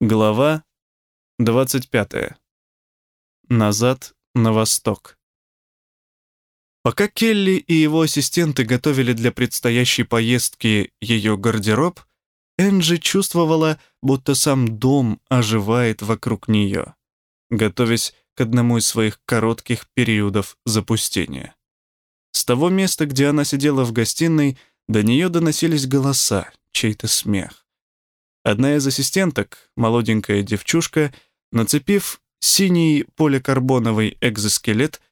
Глава 25. Назад на восток. Пока Келли и его ассистенты готовили для предстоящей поездки ее гардероб, Энджи чувствовала, будто сам дом оживает вокруг нее, готовясь к одному из своих коротких периодов запустения. С того места, где она сидела в гостиной, до нее доносились голоса, чей-то смех. Одна из ассистенток, молоденькая девчушка, нацепив синий поликарбоновый экзоскелет,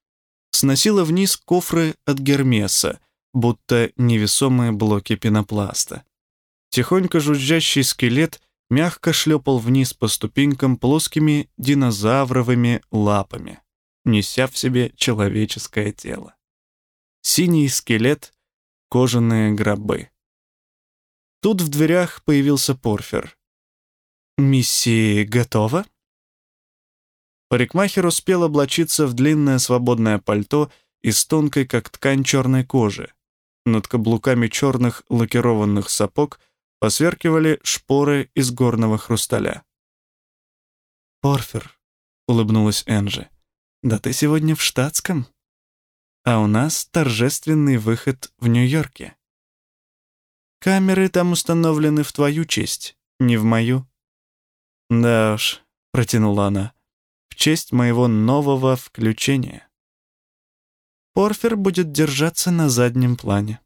сносила вниз кофры от Гермеса, будто невесомые блоки пенопласта. Тихонько жужжащий скелет мягко шлепал вниз по ступенькам плоскими динозавровыми лапами, неся в себе человеческое тело. Синий скелет, кожаные гробы. Тут в дверях появился Порфир. «Миссия готова?» Парикмахер успел облачиться в длинное свободное пальто из тонкой, как ткань, черной кожи. Над каблуками черных лакированных сапог посверкивали шпоры из горного хрусталя. «Порфир», — улыбнулась Энджи, — «да ты сегодня в штатском, а у нас торжественный выход в Нью-Йорке». Камеры там установлены в твою честь, не в мою». «Да уж», — протянула она, — «в честь моего нового включения». Порфир будет держаться на заднем плане.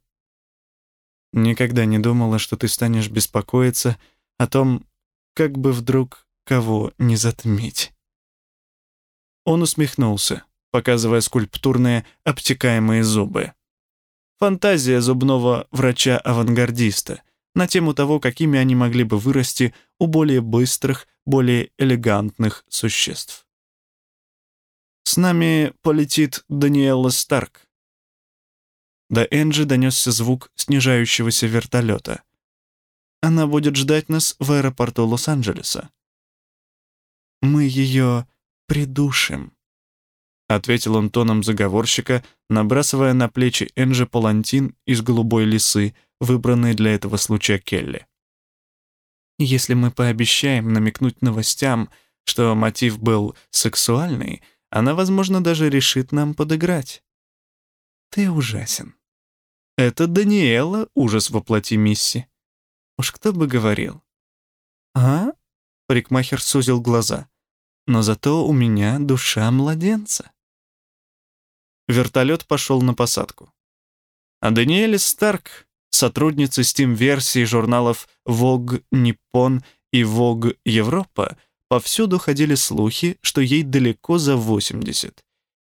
Никогда не думала, что ты станешь беспокоиться о том, как бы вдруг кого не затмить. Он усмехнулся, показывая скульптурные обтекаемые зубы. Фантазия зубного врача-авангардиста на тему того, какими они могли бы вырасти у более быстрых, более элегантных существ. «С нами полетит Даниэла Старк». До Энджи донесся звук снижающегося вертолета. «Она будет ждать нас в аэропорту Лос-Анджелеса». «Мы ее придушим», ответил он тоном заговорщика, набрасывая на плечи Энджи палантин из голубой лисы, выбранный для этого случая Келли. «Если мы пообещаем намекнуть новостям, что мотив был сексуальный, она, возможно, даже решит нам подыграть. Ты ужасен. Это Даниэла ужас воплоти Мисси. Уж кто бы говорил. А? Парикмахер сузил глаза. Но зато у меня душа младенца. Вертолет пошел на посадку. А Даниэль Старк, сотрудница Steam-версии журналов Vogue Nippon и Vogue Европа, повсюду ходили слухи, что ей далеко за 80.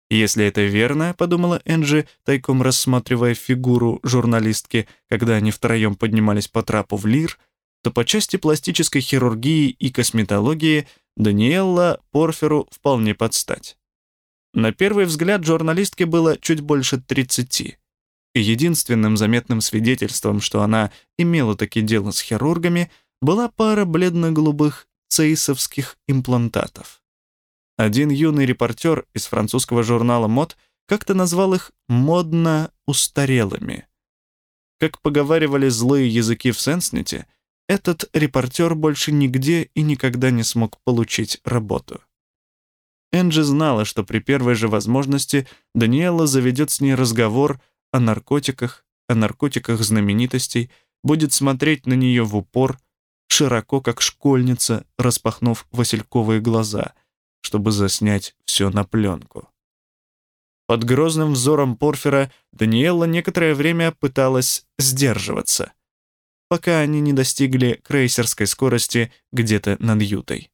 Если это верно, подумала Энджи, тайком рассматривая фигуру журналистки, когда они втроем поднимались по трапу в Лир, то по части пластической хирургии и косметологии Даниэлла Порферу вполне подстать. На первый взгляд журналистке было чуть больше 30. И единственным заметным свидетельством, что она имела таки дело с хирургами, была пара бледно-голубых цейсовских имплантатов. Один юный репортер из французского журнала «Мод» как-то назвал их «модно устарелыми». Как поговаривали злые языки в Сенснете, этот репортер больше нигде и никогда не смог получить работу. Энджи знала, что при первой же возможности Даниэла заведет с ней разговор о наркотиках, о наркотиках знаменитостей, будет смотреть на нее в упор, широко, как школьница, распахнув васильковые глаза, чтобы заснять все на пленку. Под грозным взором Порфира Даниэла некоторое время пыталась сдерживаться, пока они не достигли крейсерской скорости где-то над Ютой.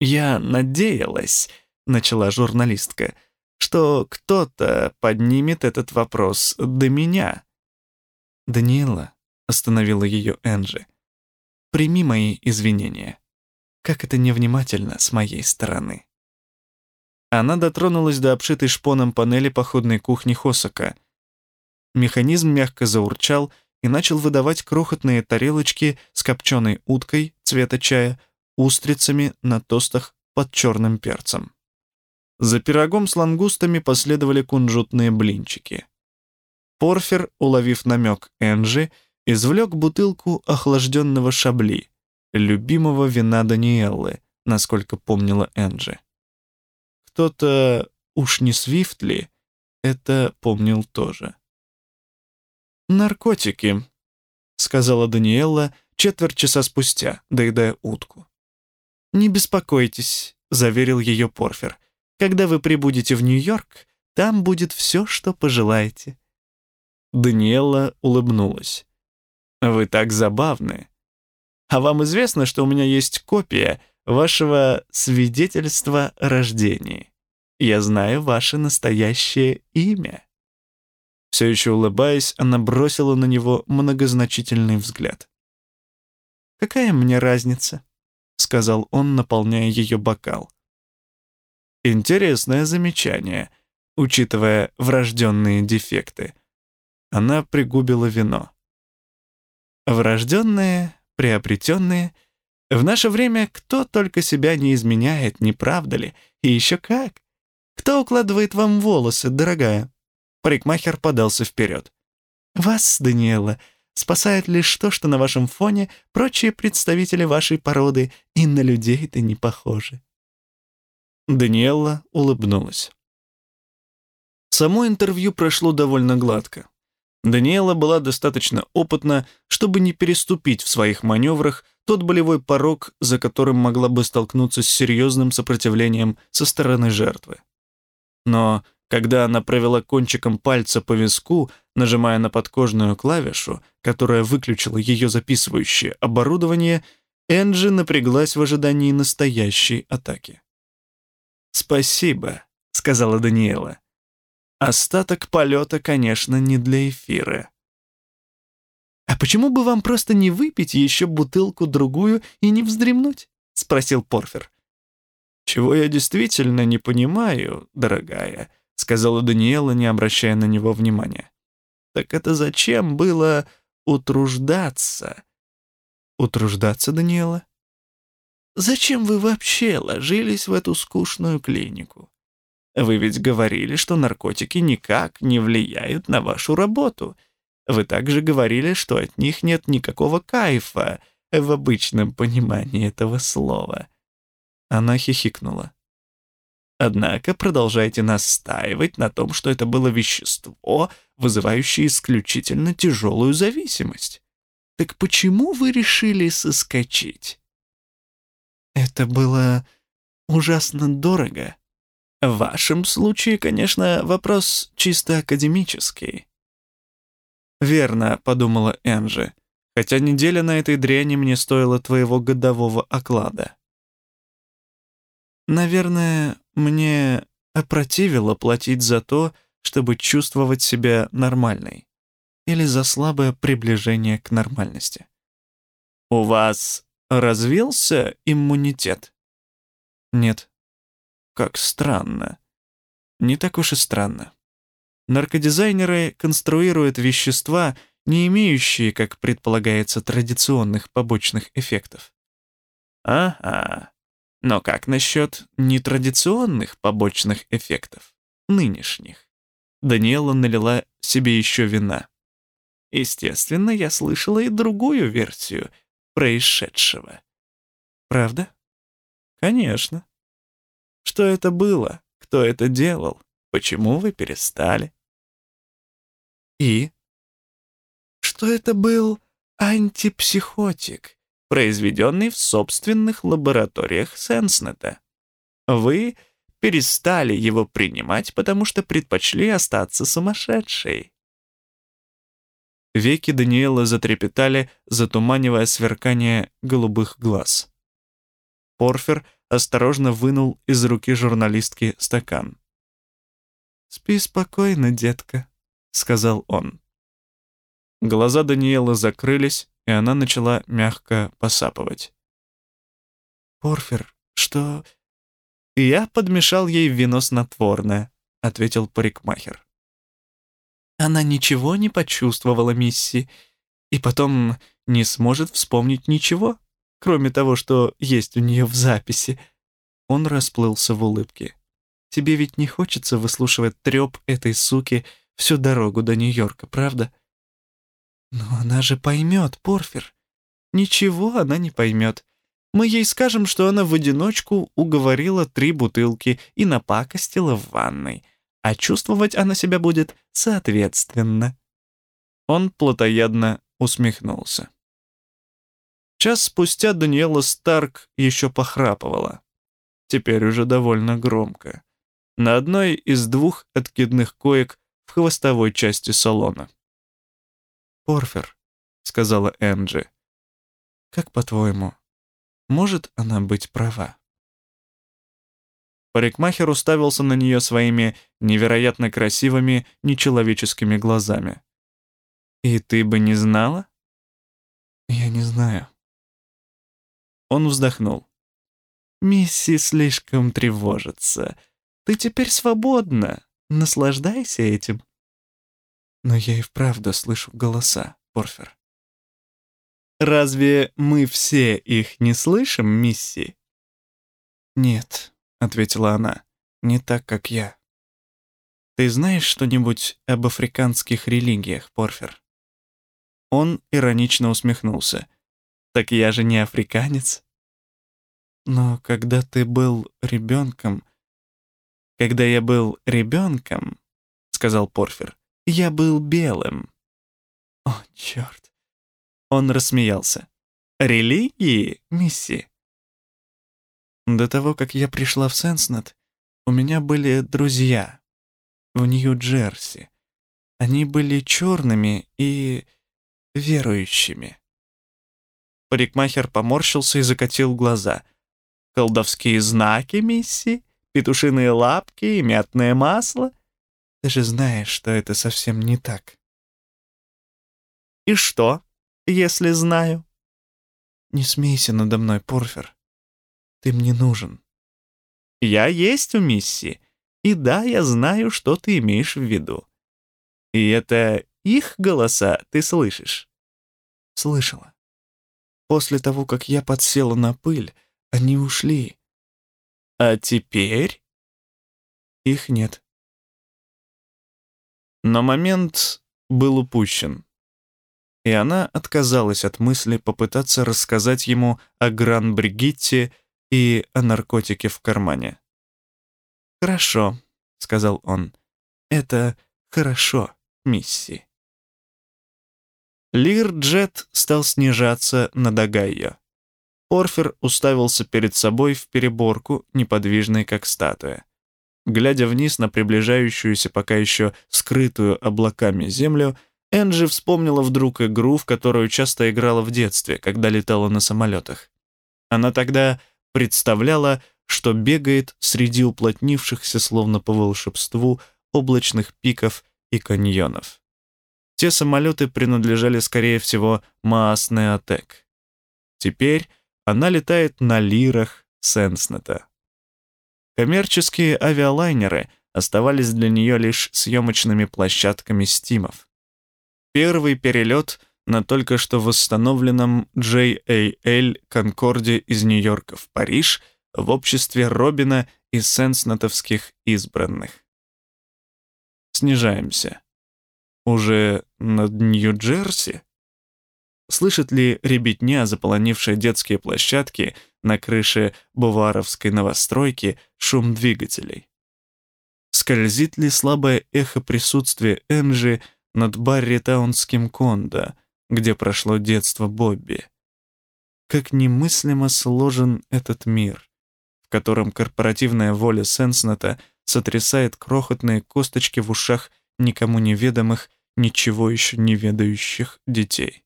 «Я надеялась», — начала журналистка, «что кто-то поднимет этот вопрос до меня». «Даниэла», — остановила ее Энджи, «прими мои извинения. Как это невнимательно с моей стороны». Она дотронулась до обшитой шпоном панели походной кухни Хосака. Механизм мягко заурчал и начал выдавать крохотные тарелочки с копченой уткой цвета чая, устрицами на тостах под черным перцем. За пирогом с лангустами последовали кунжутные блинчики. Порфир, уловив намек Энджи, извлек бутылку охлажденного шабли, любимого вина Даниэллы, насколько помнила Энджи. Кто-то, уж не Свифтли, это помнил тоже. «Наркотики», — сказала Даниэлла четверть часа спустя, доедая утку. «Не беспокойтесь», — заверил ее Порфер. «Когда вы прибудете в Нью-Йорк, там будет все, что пожелаете». Даниэлла улыбнулась. «Вы так забавны. А вам известно, что у меня есть копия вашего свидетельства о рождении? Я знаю ваше настоящее имя». Все еще улыбаясь, она бросила на него многозначительный взгляд. «Какая мне разница?» — сказал он, наполняя ее бокал. Интересное замечание, учитывая врожденные дефекты. Она пригубила вино. Врожденные, приобретенные. В наше время кто только себя не изменяет, не правда ли? И еще как. Кто укладывает вам волосы, дорогая? Парикмахер подался вперед. Вас, Даниэла, спасает лишь то, что на вашем фоне прочие представители вашей породы и на людей-то не похожи. Даниэла улыбнулась. Само интервью прошло довольно гладко. Даниэла была достаточно опытна, чтобы не переступить в своих маневрах тот болевой порог, за которым могла бы столкнуться с серьезным сопротивлением со стороны жертвы. Но когда она провела кончиком пальца по виску, нажимая на подкожную клавишу, которая выключила ее записывающее оборудование, Энджи напряглась в ожидании настоящей атаки. «Спасибо», — сказала Даниэла. Остаток полета, конечно, не для эфира. «А почему бы вам просто не выпить еще бутылку-другую и не вздремнуть?» — спросил Порфер. «Чего я действительно не понимаю, дорогая», — сказала Даниэла, не обращая на него внимания. «Так это зачем было утруждаться?» «Утруждаться, Даниэла?» «Зачем вы вообще ложились в эту скучную клинику? Вы ведь говорили, что наркотики никак не влияют на вашу работу. Вы также говорили, что от них нет никакого кайфа в обычном понимании этого слова». Она хихикнула. Однако продолжайте настаивать на том, что это было вещество, вызывающее исключительно тяжелую зависимость. Так почему вы решили соскочить? Это было ужасно дорого, в вашем случае, конечно, вопрос чисто академический. «Верно», — подумала Энджи, «хотя неделя на этой дряни мне стоила твоего годового оклада». «Наверное, мне опротивило платить за то, чтобы чувствовать себя нормальной или за слабое приближение к нормальности». «У вас развился иммунитет?» «Нет», как странно. Не так уж и странно. Наркодизайнеры конструируют вещества, не имеющие, как предполагается, традиционных побочных эффектов. Ага. Но как насчет нетрадиционных побочных эффектов, нынешних? Даниэла налила себе еще вина. Естественно, я слышала и другую версию происшедшего. Правда? Конечно. Что это было? Кто это делал? Почему вы перестали? И? Что это был антипсихотик, произведенный в собственных лабораториях Сенснета. Вы перестали его принимать, потому что предпочли остаться сумасшедшей. Веки Даниэла затрепетали, затуманивая сверкание голубых глаз. Порфир — осторожно вынул из руки журналистки стакан. «Спи спокойно, детка», — сказал он. Глаза Даниэлы закрылись, и она начала мягко посапывать. «Порфир, что...» «Я подмешал ей вино снотворное», — ответил парикмахер. Она ничего не почувствовала, мисси, и потом не сможет вспомнить ничего кроме того, что есть у нее в записи. Он расплылся в улыбке. Тебе ведь не хочется выслушивать треп этой суки всю дорогу до Нью-Йорка, правда? Но она же поймет, Порфир. Ничего она не поймет. Мы ей скажем, что она в одиночку уговорила три бутылки и напакостила в ванной, а чувствовать она себя будет соответственно. Он плотоядно усмехнулся. Час спустя Даниэла Старк еще похрапывала. Теперь уже довольно громко. На одной из двух откидных коек в хвостовой части салона. «Порфер», — сказала Энджи, — «как по-твоему, может она быть права?» Парикмахер уставился на нее своими невероятно красивыми, нечеловеческими глазами. «И ты бы не знала?» «Я не знаю». Он вздохнул. «Мисси слишком тревожится. Ты теперь свободна. Наслаждайся этим». «Но я и вправду слышу голоса, Порфер». «Разве мы все их не слышим, Мисси?» «Нет», — ответила она, — «не так, как я». «Ты знаешь что-нибудь об африканских религиях, Порфер?» Он иронично усмехнулся. «Так я же не африканец». «Но когда ты был ребенком...» «Когда я был ребенком», — сказал Порфир, — «я был белым». «О, черт!» Он рассмеялся. «Религии, мисси?» До того, как я пришла в Сенснет, у меня были друзья в Нью-Джерси. Они были черными и верующими. Парикмахер поморщился и закатил глаза. «Колдовские знаки, мисси? Петушиные лапки и мятное масло? Ты же знаешь, что это совсем не так». «И что, если знаю?» «Не смейся надо мной, Порфер. Ты мне нужен». «Я есть у мисси, и да, я знаю, что ты имеешь в виду. И это их голоса ты слышишь?» «Слышала. После того, как я подсела на пыль, они ушли. А теперь?» «Их нет». Но момент был упущен и она отказалась от мысли попытаться рассказать ему о Гран-Бригитте и о наркотике в кармане. «Хорошо», — сказал он, — «это хорошо, мисси». Лир-джет стал снижаться над Огайо. Орфер уставился перед собой в переборку, неподвижный как статуя. Глядя вниз на приближающуюся пока еще скрытую облаками землю, Энджи вспомнила вдруг игру, в которую часто играла в детстве, когда летала на самолетах. Она тогда представляла, что бегает среди уплотнившихся, словно по волшебству, облачных пиков и каньонов. Те самолеты принадлежали, скорее всего, Маас Неотек. Теперь она летает на лирах Сенснета. Коммерческие авиалайнеры оставались для нее лишь съемочными площадками стимов первый перелет на только что восстановленном JAL Конкорде из Нью-Йорка в Париж в обществе Робина и сенснатовских избранных. Снижаемся. Уже над Нью-Джерси? Слышит ли ребятня, заполонившая детские площадки на крыше буваровской новостройки, шум двигателей? Скользит ли слабое эхо присутствия Энжи над Барритаунским кондо, где прошло детство Бобби. Как немыслимо сложен этот мир, в котором корпоративная воля Сенснета сотрясает крохотные косточки в ушах никому неведомых, ничего еще не ведающих детей.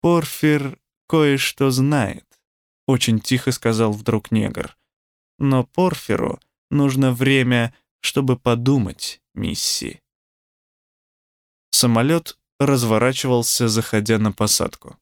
«Порфир кое-что знает», — очень тихо сказал вдруг негр. «Но Порфиру нужно время, чтобы подумать, мисси». Самолет разворачивался, заходя на посадку.